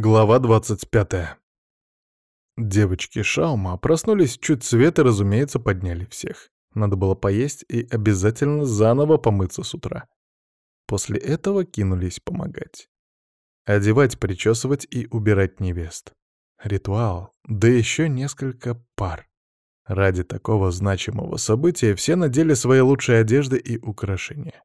Глава 25. Девочки Шаума проснулись чуть свет и, разумеется, подняли всех. Надо было поесть и обязательно заново помыться с утра. После этого кинулись помогать. Одевать, причесывать и убирать невест. Ритуал, да еще несколько пар. Ради такого значимого события все надели свои лучшие одежды и украшения.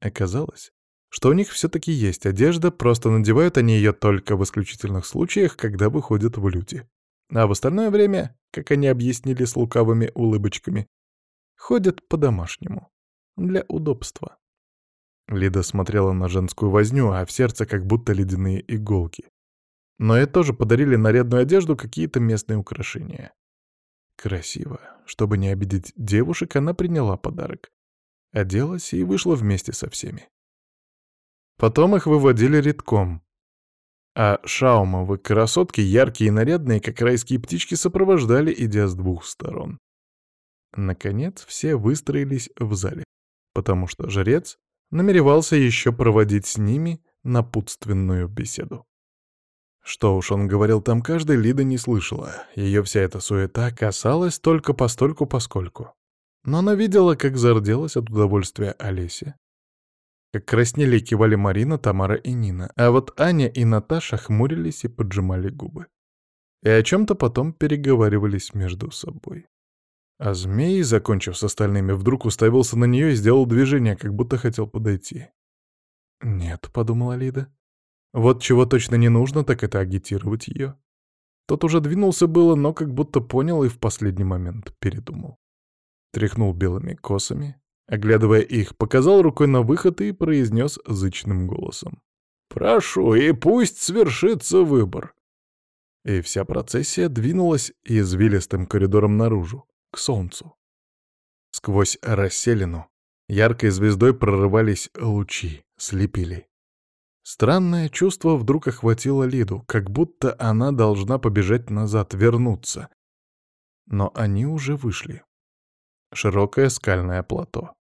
Оказалось, что у них все-таки есть одежда, просто надевают они ее только в исключительных случаях, когда выходят в люди. А в остальное время, как они объяснили с лукавыми улыбочками, ходят по-домашнему, для удобства. Лида смотрела на женскую возню, а в сердце как будто ледяные иголки. Но ей тоже подарили нарядную одежду какие-то местные украшения. Красиво. Чтобы не обидеть девушек, она приняла подарок. Оделась и вышла вместе со всеми. Потом их выводили редком. А шаумовы красотки, яркие и нарядные, как райские птички, сопровождали, идя с двух сторон. Наконец, все выстроились в зале, потому что жрец намеревался еще проводить с ними напутственную беседу. Что уж он говорил там каждый, Лида не слышала. Ее вся эта суета касалась только постольку-поскольку. Но она видела, как зарделась от удовольствия Олеся, как краснели и кивали Марина, Тамара и Нина, а вот Аня и Наташа хмурились и поджимали губы. И о чем-то потом переговаривались между собой. А змей, закончив с остальными, вдруг уставился на нее и сделал движение, как будто хотел подойти. «Нет», — подумала Лида. «Вот чего точно не нужно, так это агитировать ее». Тот уже двинулся было, но как будто понял и в последний момент передумал. Тряхнул белыми косами, Оглядывая их, показал рукой на выход и произнес зычным голосом. «Прошу, и пусть свершится выбор!» И вся процессия двинулась извилистым коридором наружу, к солнцу. Сквозь расселину яркой звездой прорывались лучи, слепили. Странное чувство вдруг охватило Лиду, как будто она должна побежать назад, вернуться. Но они уже вышли. Широкое скальное плато.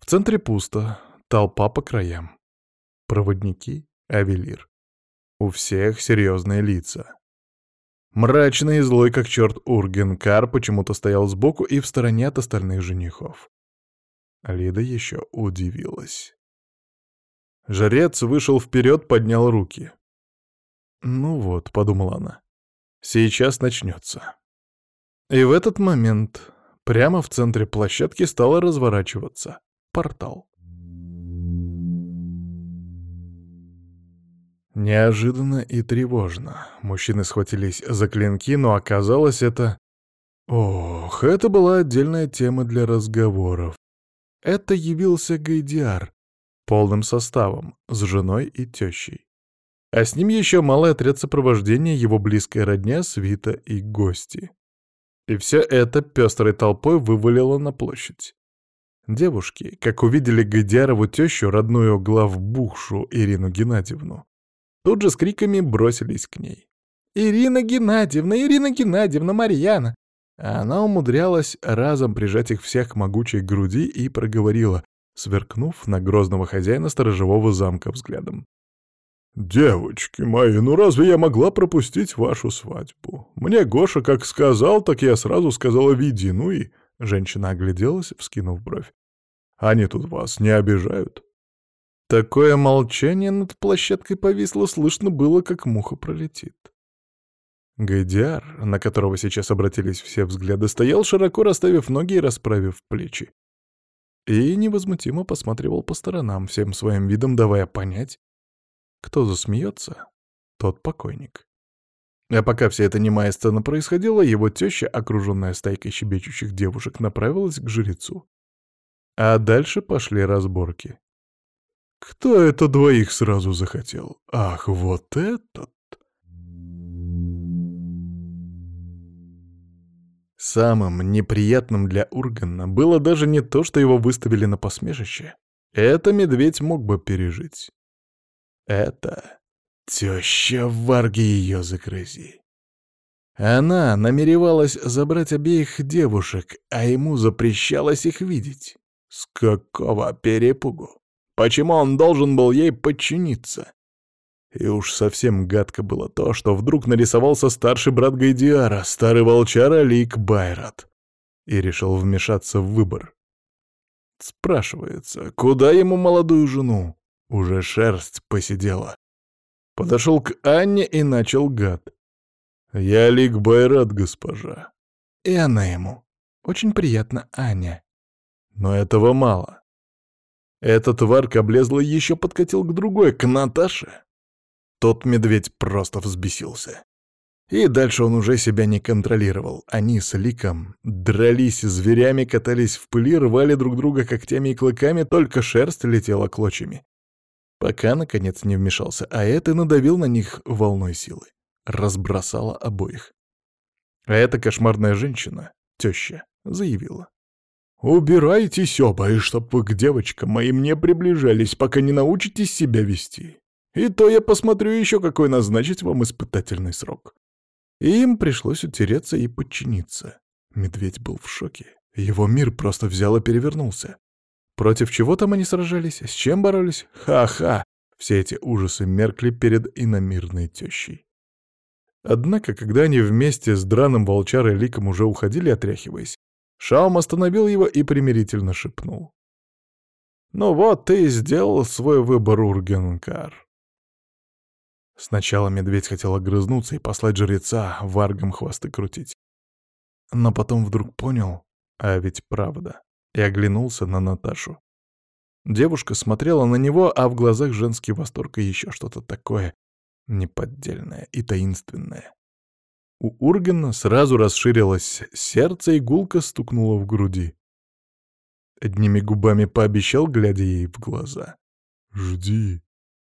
В центре пусто, толпа по краям. Проводники, авелир. У всех серьезные лица. Мрачный и злой, как черт Ургенкар, почему-то стоял сбоку и в стороне от остальных женихов. Лида еще удивилась. Жрец вышел вперед, поднял руки. «Ну вот», — подумала она, — «сейчас начнется». И в этот момент Прямо в центре площадки стало разворачиваться портал. Неожиданно и тревожно. Мужчины схватились за клинки, но оказалось это... Ох, это была отдельная тема для разговоров. Это явился Гайдиар, полным составом, с женой и тещей. А с ним еще малый отряд сопровождения, его близкая родня, свита и гости. И все это пестрой толпой вывалило на площадь. Девушки, как увидели Гайдиарову тещу, родную главбухшу Ирину Геннадьевну, тут же с криками бросились к ней. «Ирина Геннадьевна! Ирина Геннадьевна! Марьяна!» Она умудрялась разом прижать их всех к могучей груди и проговорила, сверкнув на грозного хозяина сторожевого замка взглядом. «Девочки мои, ну разве я могла пропустить вашу свадьбу? Мне Гоша как сказал, так я сразу сказала «веди», ну и...» Женщина огляделась, вскинув бровь. «Они тут вас не обижают?» Такое молчание над площадкой повисло, слышно было, как муха пролетит. Гайдиар, на которого сейчас обратились все взгляды, стоял, широко расставив ноги и расправив плечи. И невозмутимо посматривал по сторонам, всем своим видом давая понять, кто засмеется, тот покойник. А пока вся эта немая сцена происходила, его теща, окруженная стайкой щебечущих девушек, направилась к жрецу. А дальше пошли разборки. Кто это двоих сразу захотел? Ах, вот этот! Самым неприятным для Ургана было даже не то, что его выставили на посмешище. Это медведь мог бы пережить. Это теща Варги ее загрызи. Она намеревалась забрать обеих девушек, а ему запрещалось их видеть. С какого перепугу? Почему он должен был ей подчиниться? И уж совсем гадко было то, что вдруг нарисовался старший брат Гайдиара, старый волчара Лик Байрат, и решил вмешаться в выбор. Спрашивается, куда ему молодую жену? Уже шерсть посидела. Подошел к Анне и начал гад. «Я Лик Байрат, госпожа». И она ему. «Очень приятно, Аня». Но этого мало. Этот тварь облезла еще подкатил к другой, к Наташе. Тот медведь просто взбесился. И дальше он уже себя не контролировал. Они с Ликом дрались зверями, катались в пыли, рвали друг друга когтями и клыками, только шерсть летела клочьями. Пока, наконец, не вмешался, а это надавил на них волной силы. Разбросала обоих. А эта кошмарная женщина, теща, заявила. «Убирайтесь оба, и чтоб вы к девочкам моим не приближались, пока не научитесь себя вести. И то я посмотрю еще, какой назначить вам испытательный срок. И им пришлось утереться и подчиниться. Медведь был в шоке. Его мир просто взял и перевернулся. Против чего там они сражались? С чем боролись? Ха-ха! Все эти ужасы меркли перед иномирной тещей. Однако, когда они вместе с драным волчарой Ликом уже уходили, отряхиваясь, Шаум остановил его и примирительно шепнул. «Ну вот, ты и сделал свой выбор, Ургенкар. Сначала медведь хотел огрызнуться и послать жреца варгам хвосты крутить. Но потом вдруг понял, а ведь правда, и оглянулся на Наташу. Девушка смотрела на него, а в глазах женский восторг и еще что-то такое неподдельное и таинственное. У Ургена сразу расширилось сердце, и гулко стукнуло в груди. Одними губами пообещал, глядя ей в глаза. «Жди,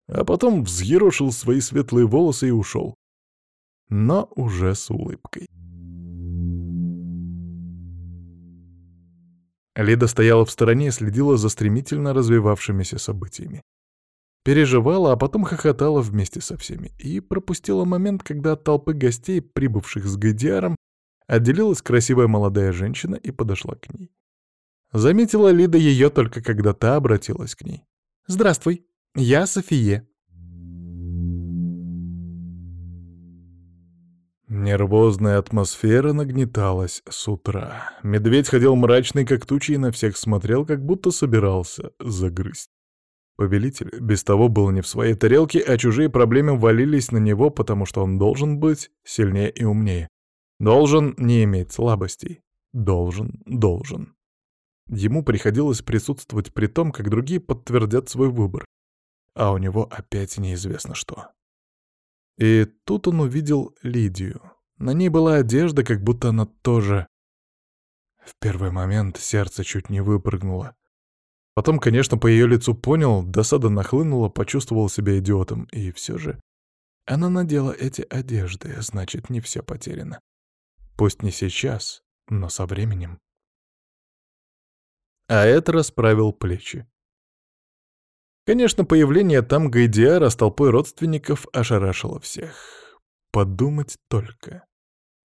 а потом взъерошил свои светлые волосы и ушел. Но уже с улыбкой. Лида стояла в стороне и следила за стремительно развивавшимися событиями. Переживала, а потом хохотала вместе со всеми и пропустила момент, когда от толпы гостей, прибывших с Гайдиаром, отделилась красивая молодая женщина и подошла к ней. Заметила Лида ее только когда та обратилась к ней. «Здравствуй!» «Я София». Нервозная атмосфера нагнеталась с утра. Медведь ходил мрачный, как тучи, и на всех смотрел, как будто собирался загрызть. Повелитель без того был не в своей тарелке, а чужие проблемы валились на него, потому что он должен быть сильнее и умнее. Должен не иметь слабостей. Должен, должен. Ему приходилось присутствовать при том, как другие подтвердят свой выбор а у него опять неизвестно что. И тут он увидел Лидию. На ней была одежда, как будто она тоже... В первый момент сердце чуть не выпрыгнуло. Потом, конечно, по ее лицу понял, досада нахлынула, почувствовал себя идиотом, и все же... Она надела эти одежды, значит, не все потеряно. Пусть не сейчас, но со временем. А это расправил плечи. Конечно, появление там Гайдиара с толпой родственников ошарашило всех. Подумать только.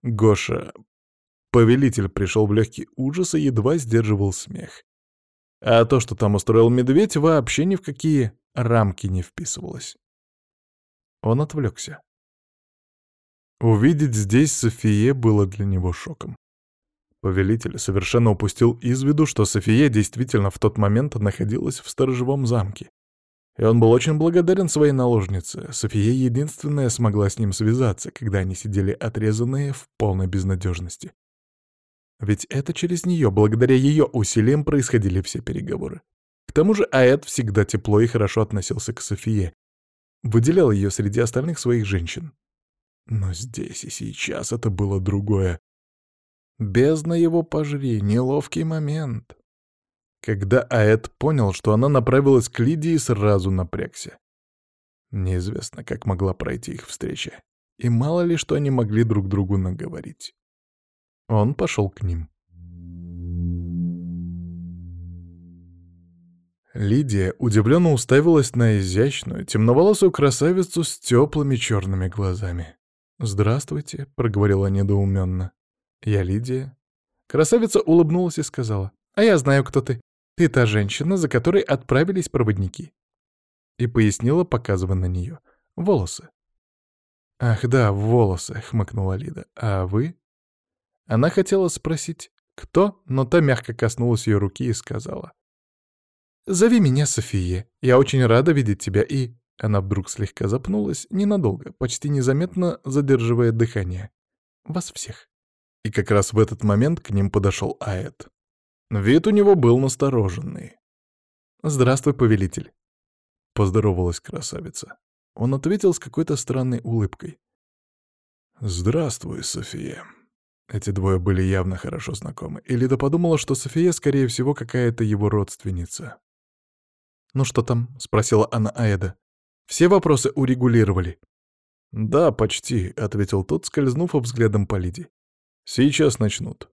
Гоша, повелитель, пришел в легкий ужас и едва сдерживал смех. А то, что там устроил медведь, вообще ни в какие рамки не вписывалось. Он отвлекся. Увидеть здесь Софие было для него шоком. Повелитель совершенно упустил из виду, что София действительно в тот момент находилась в сторожевом замке. И он был очень благодарен своей наложнице. София единственная смогла с ним связаться, когда они сидели отрезанные в полной безнадежности. Ведь это через нее, благодаря ее усилиям, происходили все переговоры. К тому же Аэт всегда тепло и хорошо относился к Софие. Выделял ее среди остальных своих женщин. Но здесь и сейчас это было другое. Бездна его пожри, неловкий момент. Когда Аэт понял, что она направилась к Лидии, сразу напрягся. Неизвестно, как могла пройти их встреча. И мало ли, что они могли друг другу наговорить. Он пошел к ним. Лидия удивленно уставилась на изящную, темноволосую красавицу с теплыми черными глазами. «Здравствуйте», — проговорила недоуменно. «Я Лидия». Красавица улыбнулась и сказала, «А я знаю, кто ты. Ты та женщина, за которой отправились проводники. И пояснила, показывая на нее. Волосы. «Ах да, волосы», — хмыкнула Лида. «А вы?» Она хотела спросить, кто, но та мягко коснулась ее руки и сказала. «Зови меня София. Я очень рада видеть тебя и...» Она вдруг слегка запнулась, ненадолго, почти незаметно задерживая дыхание. «Вас всех». И как раз в этот момент к ним подошел Аэт. Вид у него был настороженный. «Здравствуй, повелитель», — поздоровалась красавица. Он ответил с какой-то странной улыбкой. «Здравствуй, София». Эти двое были явно хорошо знакомы, и Лида подумала, что София, скорее всего, какая-то его родственница. «Ну что там?» — спросила она Аэда. «Все вопросы урегулировали?» «Да, почти», — ответил тот, скользнув взглядом по Лиде. «Сейчас начнут».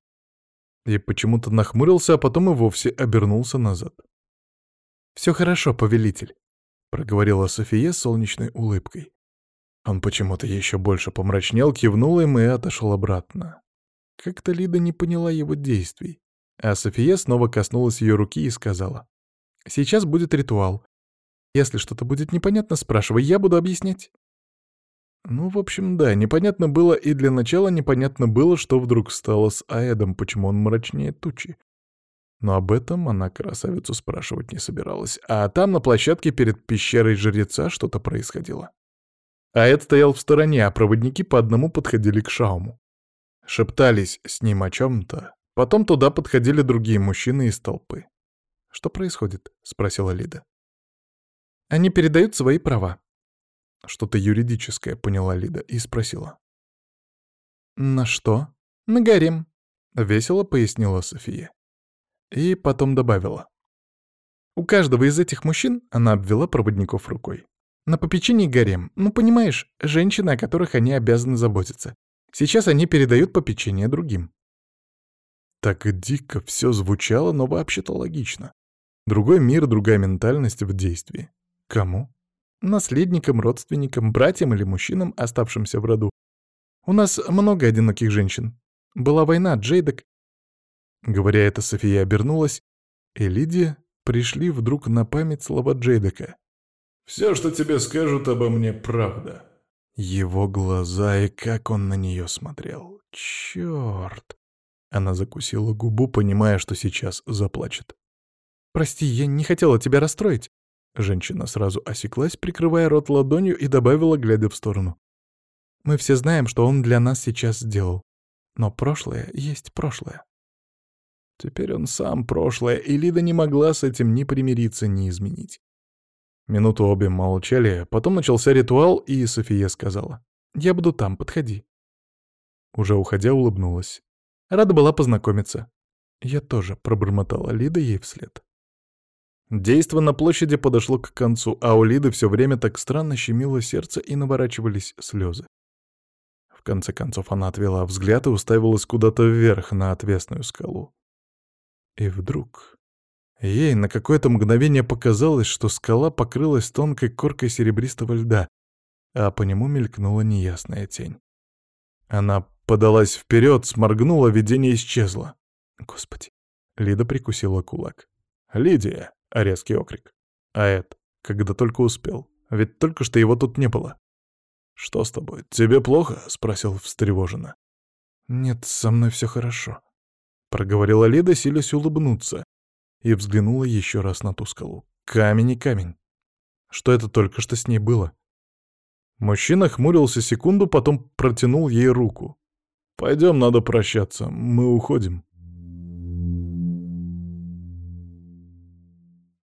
И почему-то нахмурился, а потом и вовсе обернулся назад. «Все хорошо, повелитель», — проговорила София с солнечной улыбкой. Он почему-то еще больше помрачнел, кивнул им и отошел обратно. Как-то Лида не поняла его действий. А София снова коснулась ее руки и сказала. «Сейчас будет ритуал. Если что-то будет непонятно, спрашивай, я буду объяснять». Ну, в общем, да, непонятно было, и для начала непонятно было, что вдруг стало с Аэдом, почему он мрачнее тучи. Но об этом она красавицу спрашивать не собиралась. А там, на площадке перед пещерой жреца, что-то происходило. Аэд стоял в стороне, а проводники по одному подходили к Шауму. Шептались с ним о чем-то. Потом туда подходили другие мужчины из толпы. «Что происходит?» — спросила Лида. «Они передают свои права». Что-то юридическое, поняла Лида и спросила. «На что?» «На гарем», — весело пояснила София. И потом добавила. «У каждого из этих мужчин, — она обвела проводников рукой, — на попечении гарем, ну, понимаешь, женщины, о которых они обязаны заботиться. Сейчас они передают попечение другим. Так дико все звучало, но вообще-то логично. Другой мир, другая ментальность в действии. Кому? Наследникам, родственникам, братьям или мужчинам, оставшимся в роду. У нас много одиноких женщин. Была война, Джейдок... Говоря это, София обернулась, и Лидия пришли вдруг на память слова Джейдека. «Все, что тебе скажут обо мне, правда». Его глаза и как он на нее смотрел. Черт! Она закусила губу, понимая, что сейчас заплачет. «Прости, я не хотела тебя расстроить». Женщина сразу осеклась, прикрывая рот ладонью, и добавила, глядя в сторону. «Мы все знаем, что он для нас сейчас сделал. Но прошлое есть прошлое». Теперь он сам прошлое, и Лида не могла с этим ни примириться, ни изменить. Минуту обе молчали, потом начался ритуал, и София сказала. «Я буду там, подходи». Уже уходя, улыбнулась. Рада была познакомиться. Я тоже пробормотала Лида ей вслед. Действо на площади подошло к концу, а у Лиды все время так странно щемило сердце и наворачивались слезы. В конце концов она отвела взгляд и уставилась куда-то вверх на отвесную скалу. И вдруг Ей на какое-то мгновение показалось, что скала покрылась тонкой коркой серебристого льда, а по нему мелькнула неясная тень. Она подалась вперед, сморгнула, видение исчезло. Господи. Лида прикусила кулак. «Лидия!» — резкий окрик. А Эд, когда только успел. Ведь только что его тут не было. «Что с тобой? Тебе плохо?» — спросил встревоженно. «Нет, со мной все хорошо», — проговорила Лида, силясь улыбнуться, и взглянула еще раз на ту скалу. Камень и камень. Что это только что с ней было? Мужчина хмурился секунду, потом протянул ей руку. «Пойдем, надо прощаться, мы уходим».